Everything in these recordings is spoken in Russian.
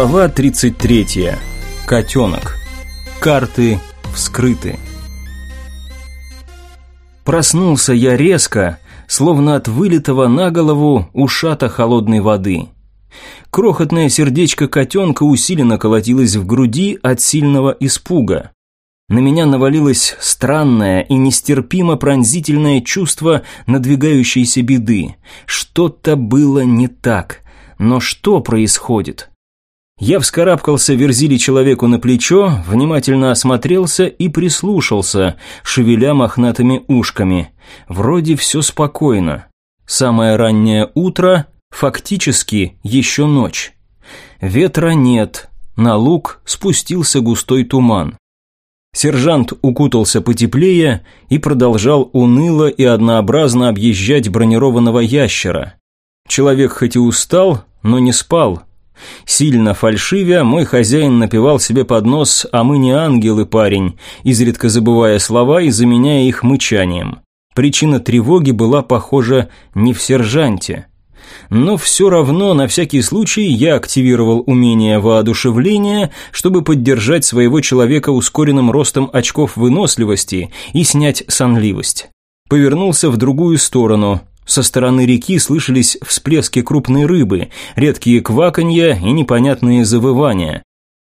Глава 33. Котенок. Карты вскрыты. Проснулся я резко, словно от вылитого на голову ушата холодной воды. Крохотное сердечко котенка усиленно колотилось в груди от сильного испуга. На меня навалилось странное и нестерпимо пронзительное чувство надвигающейся беды. Что-то было не так. Но что происходит? Я вскарабкался верзили человеку на плечо, внимательно осмотрелся и прислушался, шевеля мохнатыми ушками. Вроде все спокойно. Самое раннее утро, фактически еще ночь. Ветра нет, на луг спустился густой туман. Сержант укутался потеплее и продолжал уныло и однообразно объезжать бронированного ящера. Человек хоть и устал, но не спал. Сильно фальшивя, мой хозяин напевал себе под нос «А мы не ангелы, парень», изредка забывая слова и заменяя их мычанием. Причина тревоги была, похоже, не в сержанте но все равно на всякий случай я активировал умение воодушевления, чтобы поддержать своего человека ускоренным ростом очков выносливости и снять сонливость. Повернулся в другую сторону. Со стороны реки слышались всплески крупной рыбы, редкие кваканья и непонятные завывания.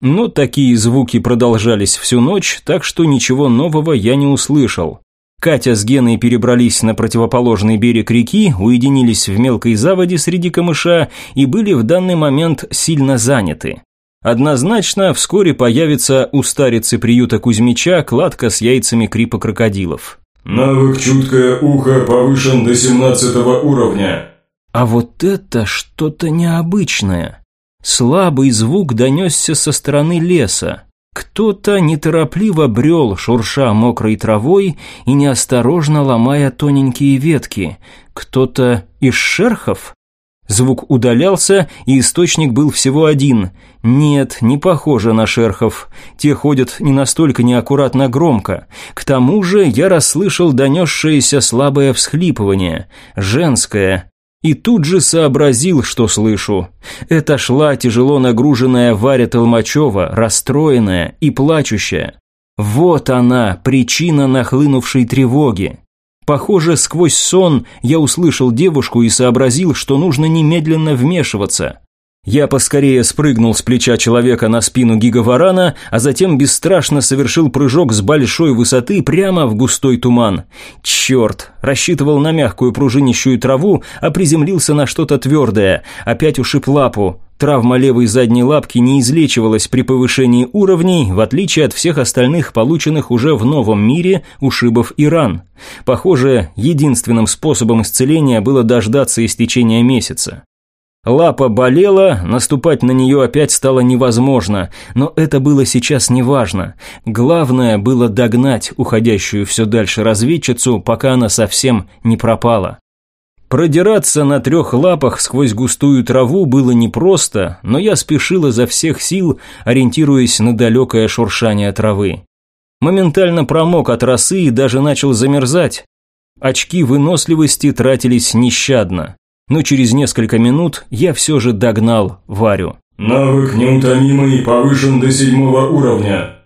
Но такие звуки продолжались всю ночь, так что ничего нового я не услышал. Катя с Геной перебрались на противоположный берег реки, уединились в мелкой заводе среди камыша и были в данный момент сильно заняты. Однозначно, вскоре появится у старицы приюта Кузьмича кладка с яйцами крипа крокодилов. Навык «Чуткое ухо» повышен до 17 уровня. А вот это что-то необычное. Слабый звук донесся со стороны леса. Кто-то неторопливо брел, шурша мокрой травой и неосторожно ломая тоненькие ветки. Кто-то из шерхов? Звук удалялся, и источник был всего один. Нет, не похоже на шерхов. Те ходят не настолько неаккуратно громко. К тому же я расслышал донесшееся слабое всхлипывание. Женское, и тут же сообразил, что слышу. Это шла тяжело нагруженная Варя Толмачева, расстроенная и плачущая. Вот она, причина нахлынувшей тревоги. Похоже, сквозь сон я услышал девушку и сообразил, что нужно немедленно вмешиваться. Я поскорее спрыгнул с плеча человека на спину гигаварана, а затем бесстрашно совершил прыжок с большой высоты прямо в густой туман. Черт, рассчитывал на мягкую пружинищую траву, а приземлился на что-то твердое, опять ушиб лапу. Травма левой задней лапки не излечивалась при повышении уровней, в отличие от всех остальных полученных уже в новом мире ушибов и ран. Похоже, единственным способом исцеления было дождаться истечения месяца. Лапа болела, наступать на нее опять стало невозможно, но это было сейчас неважно. Главное было догнать уходящую все дальше разведчицу, пока она совсем не пропала. Продираться на трех лапах сквозь густую траву было непросто, но я спешил изо всех сил, ориентируясь на далекое шуршание травы. Моментально промок от росы и даже начал замерзать. Очки выносливости тратились нещадно но через несколько минут я все же догнал Варю. «Навык неутомимый повышен до седьмого уровня».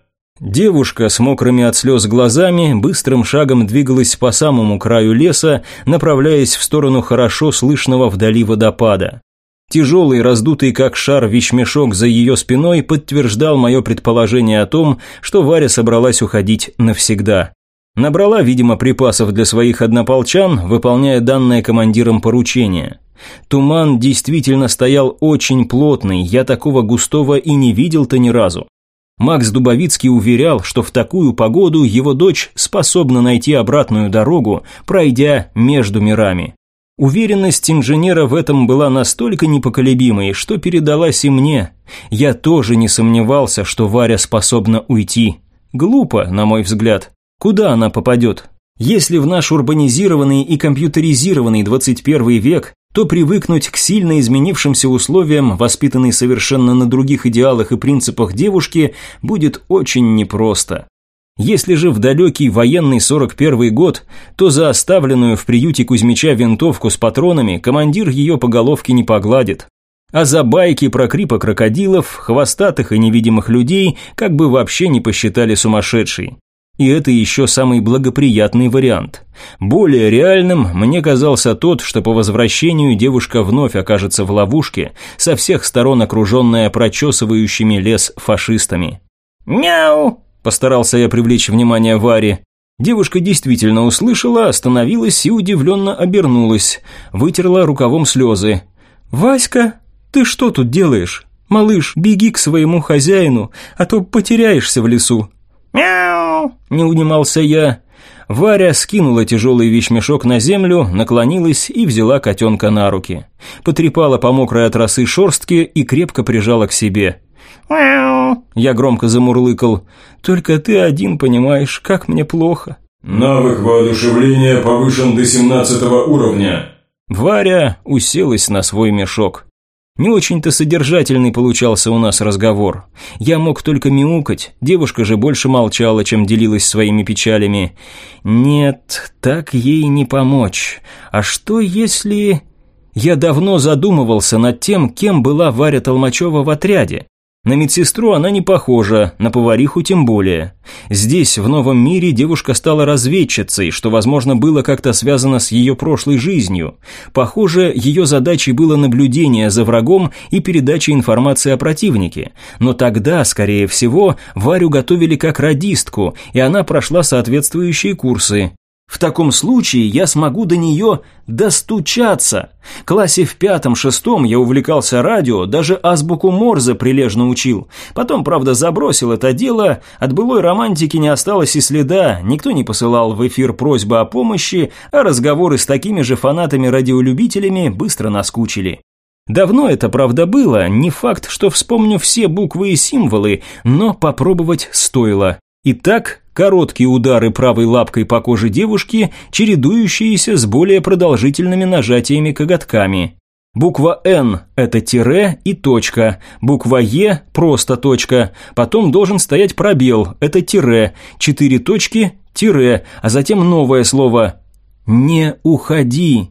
Девушка с мокрыми от слез глазами быстрым шагом двигалась по самому краю леса, направляясь в сторону хорошо слышного вдали водопада. Тяжелый, раздутый как шар вещмешок за ее спиной подтверждал мое предположение о том, что Варя собралась уходить навсегда. Набрала, видимо, припасов для своих однополчан, выполняя данное командиром поручение. Туман действительно стоял очень плотный, я такого густого и не видел-то ни разу. Макс Дубовицкий уверял, что в такую погоду его дочь способна найти обратную дорогу, пройдя между мирами. Уверенность инженера в этом была настолько непоколебимой, что передалась и мне. Я тоже не сомневался, что Варя способна уйти. Глупо, на мой взгляд. Куда она попадет? Если в наш урбанизированный и компьютеризированный 21 век, то привыкнуть к сильно изменившимся условиям, воспитанной совершенно на других идеалах и принципах девушки, будет очень непросто. Если же в далекий военный 41 год, то за оставленную в приюте Кузьмича винтовку с патронами командир ее по головке не погладит. А за байки про крипа крокодилов, хвостатых и невидимых людей как бы вообще не посчитали сумасшедшей. И это еще самый благоприятный вариант. Более реальным мне казался тот, что по возвращению девушка вновь окажется в ловушке, со всех сторон окруженная прочесывающими лес фашистами. «Мяу!» – постарался я привлечь внимание Вари. Девушка действительно услышала, остановилась и удивленно обернулась, вытерла рукавом слезы. «Васька, ты что тут делаешь? Малыш, беги к своему хозяину, а то потеряешься в лесу». «Мяу!» – не унимался я. Варя скинула тяжелый вещмешок на землю, наклонилась и взяла котенка на руки. Потрепала по мокрой от росы шорстке и крепко прижала к себе. «Мяу!» Я громко замурлыкал. «Только ты один понимаешь, как мне плохо». Навык воодушевления повышен до 17 уровня. Варя уселась на свой мешок. Не очень-то содержательный получался у нас разговор. Я мог только мяукать, девушка же больше молчала, чем делилась своими печалями. Нет, так ей не помочь. А что если... Я давно задумывался над тем, кем была Варя Толмачева в отряде. На медсестру она не похожа, на повариху тем более. Здесь, в новом мире, девушка стала разведчицей, что, возможно, было как-то связано с ее прошлой жизнью. Похоже, ее задачей было наблюдение за врагом и передача информации о противнике. Но тогда, скорее всего, Варю готовили как радистку, и она прошла соответствующие курсы. В таком случае я смогу до нее достучаться. В классе в пятом-шестом я увлекался радио, даже азбуку Морзе прилежно учил. Потом, правда, забросил это дело, от былой романтики не осталось и следа, никто не посылал в эфир просьбы о помощи, а разговоры с такими же фанатами-радиолюбителями быстро наскучили. Давно это, правда, было, не факт, что вспомню все буквы и символы, но попробовать стоило. Итак, Короткие удары правой лапкой по коже девушки, чередующиеся с более продолжительными нажатиями коготками. Буква «Н» – это тире и точка, буква «Е» – просто точка, потом должен стоять пробел – это тире, четыре точки – тире, а затем новое слово «Не уходи».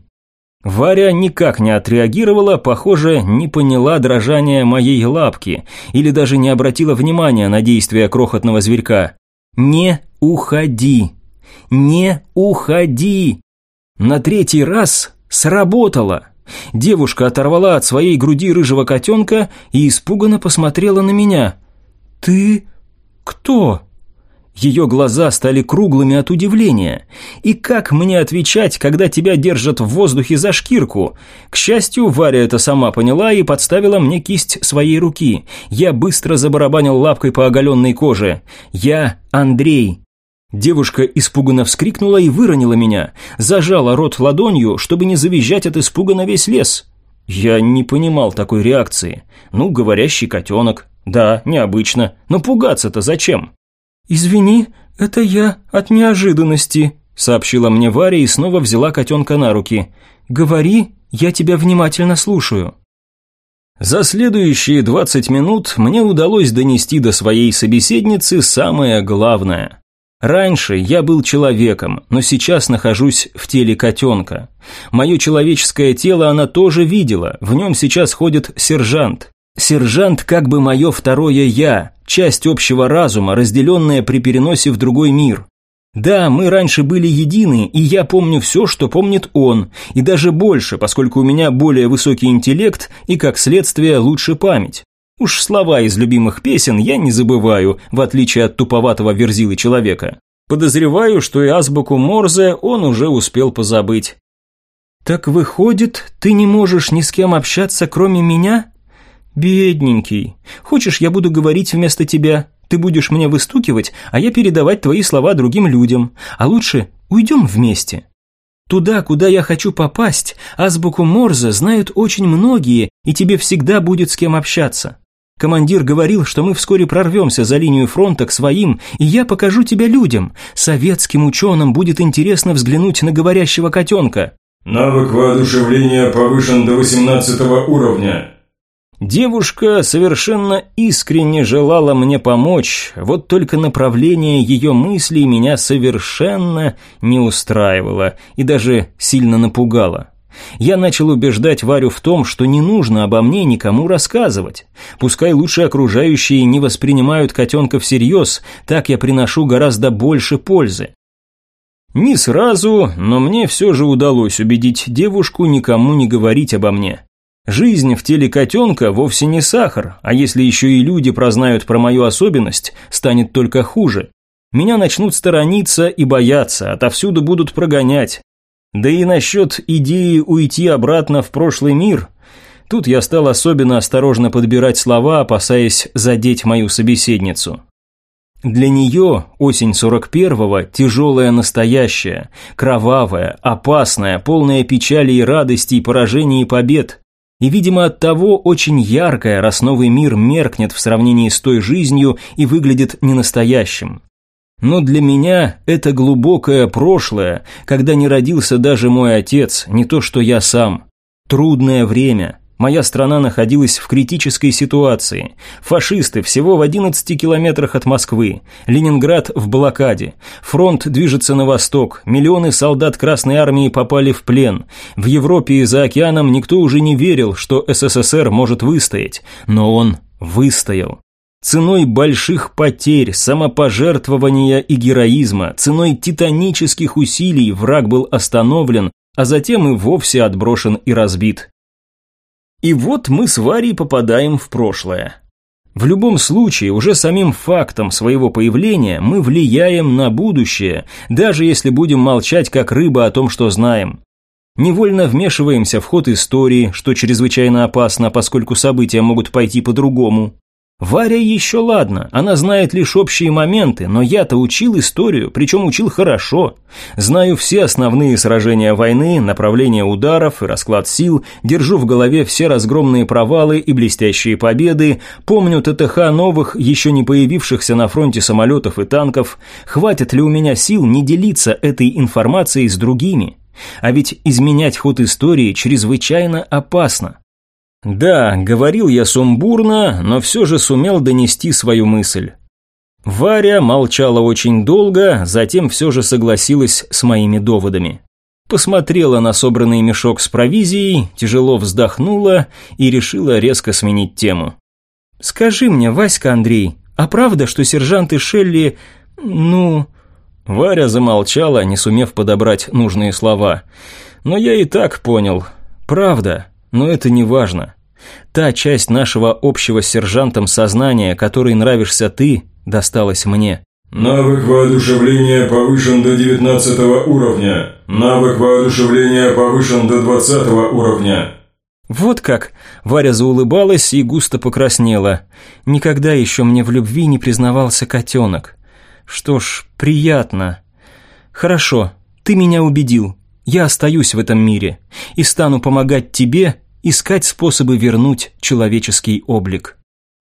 Варя никак не отреагировала, похоже, не поняла дрожания моей лапки или даже не обратила внимания на действия крохотного зверька. «Не уходи! Не уходи!» На третий раз сработало. Девушка оторвала от своей груди рыжего котенка и испуганно посмотрела на меня. «Ты кто?» Ее глаза стали круглыми от удивления. И как мне отвечать, когда тебя держат в воздухе за шкирку? К счастью, Варя это сама поняла и подставила мне кисть своей руки. Я быстро забарабанил лапкой по оголенной коже. Я Андрей. Девушка испуганно вскрикнула и выронила меня. Зажала рот ладонью, чтобы не завизжать от испуга на весь лес. Я не понимал такой реакции. Ну, говорящий котенок. Да, необычно. Но пугаться-то зачем? «Извини, это я от неожиданности», – сообщила мне Варя и снова взяла котенка на руки. «Говори, я тебя внимательно слушаю». За следующие 20 минут мне удалось донести до своей собеседницы самое главное. Раньше я был человеком, но сейчас нахожусь в теле котенка. Мое человеческое тело она тоже видела, в нем сейчас ходит сержант. Сержант как бы мое второе «я», часть общего разума, разделенная при переносе в другой мир. Да, мы раньше были едины, и я помню все, что помнит он, и даже больше, поскольку у меня более высокий интеллект и, как следствие, лучше память. Уж слова из любимых песен я не забываю, в отличие от туповатого верзилы человека. Подозреваю, что и азбуку Морзе он уже успел позабыть. «Так выходит, ты не можешь ни с кем общаться, кроме меня?» «Бедненький. Хочешь, я буду говорить вместо тебя? Ты будешь мне выстукивать, а я передавать твои слова другим людям. А лучше уйдем вместе». Туда, куда я хочу попасть, азбуку Морзе знают очень многие, и тебе всегда будет с кем общаться. Командир говорил, что мы вскоре прорвемся за линию фронта к своим, и я покажу тебя людям. Советским ученым будет интересно взглянуть на говорящего котенка». Навык воодушевления повышен до 18 уровня. Девушка совершенно искренне желала мне помочь, вот только направление ее мыслей меня совершенно не устраивало и даже сильно напугало. Я начал убеждать Варю в том, что не нужно обо мне никому рассказывать. Пускай лучше окружающие не воспринимают котенка всерьез, так я приношу гораздо больше пользы. Не сразу, но мне все же удалось убедить девушку никому не говорить обо мне. Жизнь в теле котенка вовсе не сахар, а если еще и люди прознают про мою особенность, станет только хуже. Меня начнут сторониться и бояться, отовсюду будут прогонять. Да и насчет идеи уйти обратно в прошлый мир. Тут я стал особенно осторожно подбирать слова, опасаясь задеть мою собеседницу. Для нее осень 41-го тяжелая настоящая, кровавая, опасная, полная печали и радости поражений и побед. И, видимо, от того очень яркая, раз новый мир меркнет в сравнении с той жизнью и выглядит ненастоящим. Но для меня это глубокое прошлое, когда не родился даже мой отец, не то что я сам. Трудное время. Моя страна находилась в критической ситуации. Фашисты всего в 11 километрах от Москвы. Ленинград в блокаде. Фронт движется на восток. Миллионы солдат Красной Армии попали в плен. В Европе и за океаном никто уже не верил, что СССР может выстоять. Но он выстоял. Ценой больших потерь, самопожертвования и героизма, ценой титанических усилий враг был остановлен, а затем и вовсе отброшен и разбит. И вот мы с Варей попадаем в прошлое. В любом случае, уже самим фактом своего появления мы влияем на будущее, даже если будем молчать как рыба о том, что знаем. Невольно вмешиваемся в ход истории, что чрезвычайно опасно, поскольку события могут пойти по-другому. Варя еще ладно, она знает лишь общие моменты, но я-то учил историю, причем учил хорошо. Знаю все основные сражения войны, направление ударов и расклад сил, держу в голове все разгромные провалы и блестящие победы, помню ТТХ новых, еще не появившихся на фронте самолетов и танков. Хватит ли у меня сил не делиться этой информацией с другими? А ведь изменять ход истории чрезвычайно опасно. Да, говорил я сумбурно, но все же сумел донести свою мысль. Варя молчала очень долго, затем все же согласилась с моими доводами. Посмотрела на собранный мешок с провизией, тяжело вздохнула и решила резко сменить тему. «Скажи мне, Васька Андрей, а правда, что сержанты Шелли, ну...» Варя замолчала, не сумев подобрать нужные слова. «Но я и так понял. Правда. Но это не важно. Та часть нашего общего с сержантом сознания, которой нравишься ты, досталась мне. Навык воодушевления повышен до 19 уровня. Навык воодушевления повышен до 20 уровня. Вот как! Варя заулыбалась и густо покраснела. Никогда еще мне в любви не признавался котенок. Что ж, приятно. Хорошо, ты меня убедил. Я остаюсь в этом мире и стану помогать тебе искать способы вернуть человеческий облик.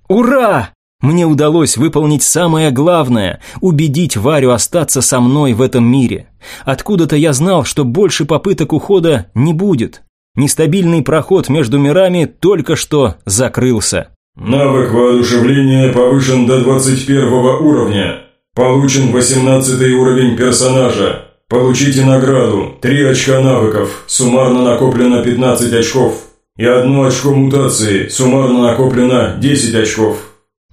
Ура! Мне удалось выполнить самое главное – убедить Варю остаться со мной в этом мире. Откуда-то я знал, что больше попыток ухода не будет. Нестабильный проход между мирами только что закрылся. Навык воодушевления повышен до 21 уровня. Получен 18 уровень персонажа. Получите награду. 3 очка навыков. Суммарно накоплено 15 очков. И одно очко мутации. Суммарно накоплено 10 очков.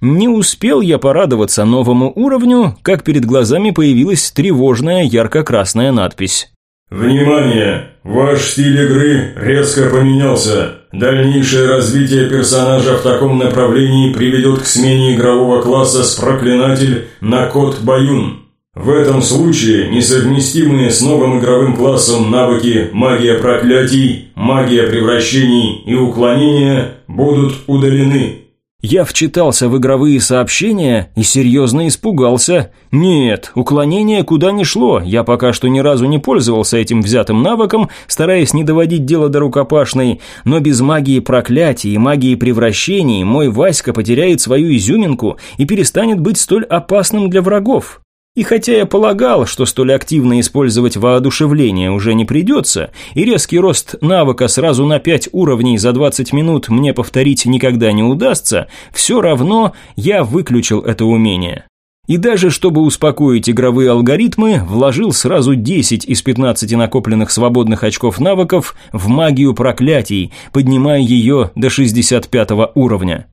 Не успел я порадоваться новому уровню, как перед глазами появилась тревожная ярко-красная надпись. Внимание! Ваш стиль игры резко поменялся. Дальнейшее развитие персонажа в таком направлении приведет к смене игрового класса с проклинатель на код Баюн. В этом случае несовместимые с новым игровым классом навыки магия проклятий, магия превращений и уклонения будут удалены. Я вчитался в игровые сообщения и серьезно испугался. Нет, уклонение куда ни шло, я пока что ни разу не пользовался этим взятым навыком, стараясь не доводить дело до рукопашной, но без магии проклятий и магии превращений мой Васька потеряет свою изюминку и перестанет быть столь опасным для врагов. И хотя я полагал, что столь активно использовать воодушевление уже не придется, и резкий рост навыка сразу на 5 уровней за 20 минут мне повторить никогда не удастся, все равно я выключил это умение. И даже чтобы успокоить игровые алгоритмы, вложил сразу 10 из 15 накопленных свободных очков навыков в магию проклятий, поднимая ее до 65 уровня.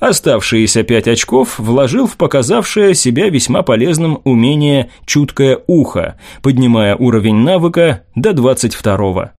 Оставшиеся 5 очков вложил в показавшее себя весьма полезным умение «Чуткое ухо», поднимая уровень навыка до 22 -го.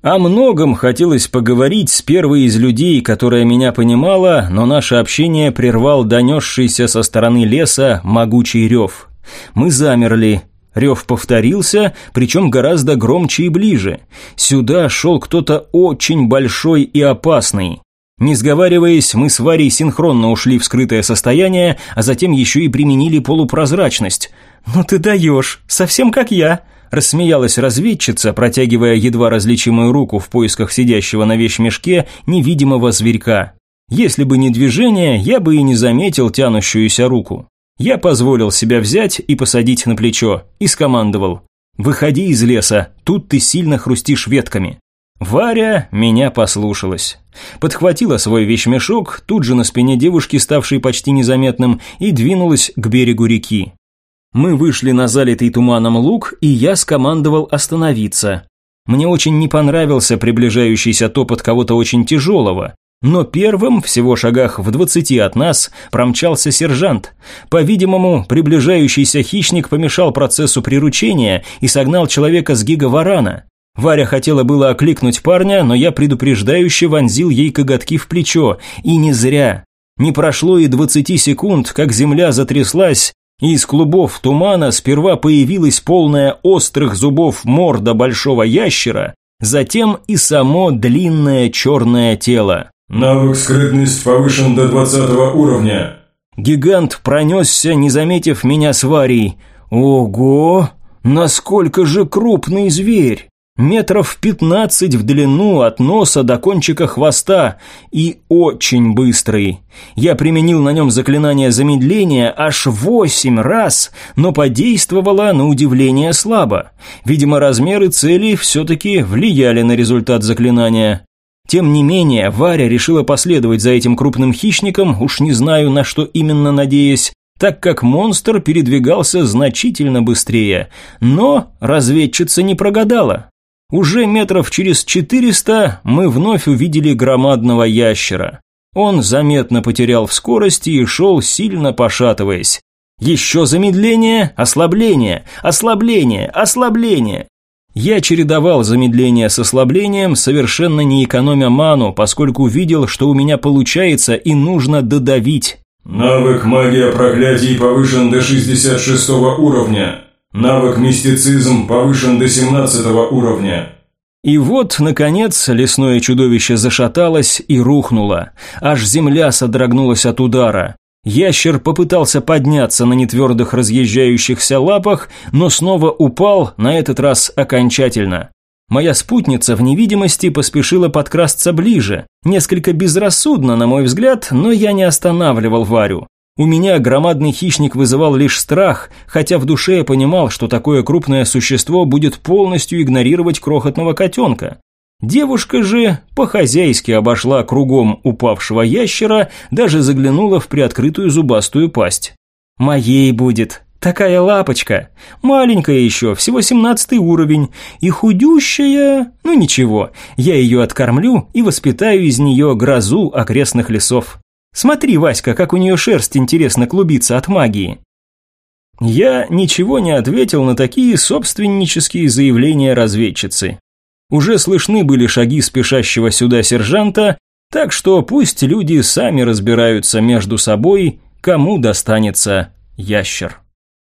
О многом хотелось поговорить с первой из людей, которая меня понимала, но наше общение прервал донесшийся со стороны леса могучий рев. Мы замерли. Рев повторился, причем гораздо громче и ближе. Сюда шел кто-то очень большой и опасный. Не сговариваясь, мы с Варей синхронно ушли в скрытое состояние, а затем еще и применили полупрозрачность. «Ну ты даешь, совсем как я», Рассмеялась разведчица, протягивая едва различимую руку в поисках сидящего на вещмешке невидимого зверька. Если бы не движение, я бы и не заметил тянущуюся руку. Я позволил себя взять и посадить на плечо, и скомандовал. «Выходи из леса, тут ты сильно хрустишь ветками». Варя меня послушалась. Подхватила свой вещмешок, тут же на спине девушки, ставшей почти незаметным, и двинулась к берегу реки. Мы вышли на залитый туманом луг, и я скомандовал остановиться. Мне очень не понравился приближающийся топот кого-то очень тяжелого, но первым, всего шагах в двадцати от нас, промчался сержант. По-видимому, приближающийся хищник помешал процессу приручения и согнал человека с гигаварана. Варя хотела было окликнуть парня, но я предупреждающе вонзил ей коготки в плечо, и не зря. Не прошло и двадцати секунд, как земля затряслась, из клубов тумана сперва появилась полная острых зубов морда большого ящера, затем и само длинное черное тело. Навык скрытность повышен до 20 уровня. Гигант пронесся, не заметив меня с Варей. Ого! Насколько же крупный зверь! Метров пятнадцать в длину от носа до кончика хвоста и очень быстрый. Я применил на нем заклинание замедления аж восемь раз, но подействовало на удивление слабо. Видимо, размеры цели все-таки влияли на результат заклинания. Тем не менее, Варя решила последовать за этим крупным хищником, уж не знаю, на что именно надеясь, так как монстр передвигался значительно быстрее. Но разведчица не прогадала. Уже метров через четыреста мы вновь увидели громадного ящера. Он заметно потерял в скорости и шел, сильно пошатываясь. Еще замедление, ослабление, ослабление, ослабление. Я чередовал замедление с ослаблением, совершенно не экономя ману, поскольку видел, что у меня получается и нужно додавить. Навык магия проклятий повышен до 66 уровня. Навык мистицизм повышен до 17 уровня. И вот, наконец, лесное чудовище зашаталось и рухнуло. Аж земля содрогнулась от удара. Ящер попытался подняться на нетвердых разъезжающихся лапах, но снова упал, на этот раз окончательно. Моя спутница в невидимости поспешила подкрасться ближе. Несколько безрассудно, на мой взгляд, но я не останавливал Варю. У меня громадный хищник вызывал лишь страх, хотя в душе я понимал, что такое крупное существо будет полностью игнорировать крохотного котенка. Девушка же по-хозяйски обошла кругом упавшего ящера, даже заглянула в приоткрытую зубастую пасть. «Моей будет. Такая лапочка. Маленькая еще, всего семнадцатый уровень. И худющая... Ну ничего, я ее откормлю и воспитаю из нее грозу окрестных лесов». Смотри, Васька, как у нее шерсть интересно клубится от магии. Я ничего не ответил на такие собственнические заявления разведчицы. Уже слышны были шаги спешащего сюда сержанта, так что пусть люди сами разбираются между собой, кому достанется ящер.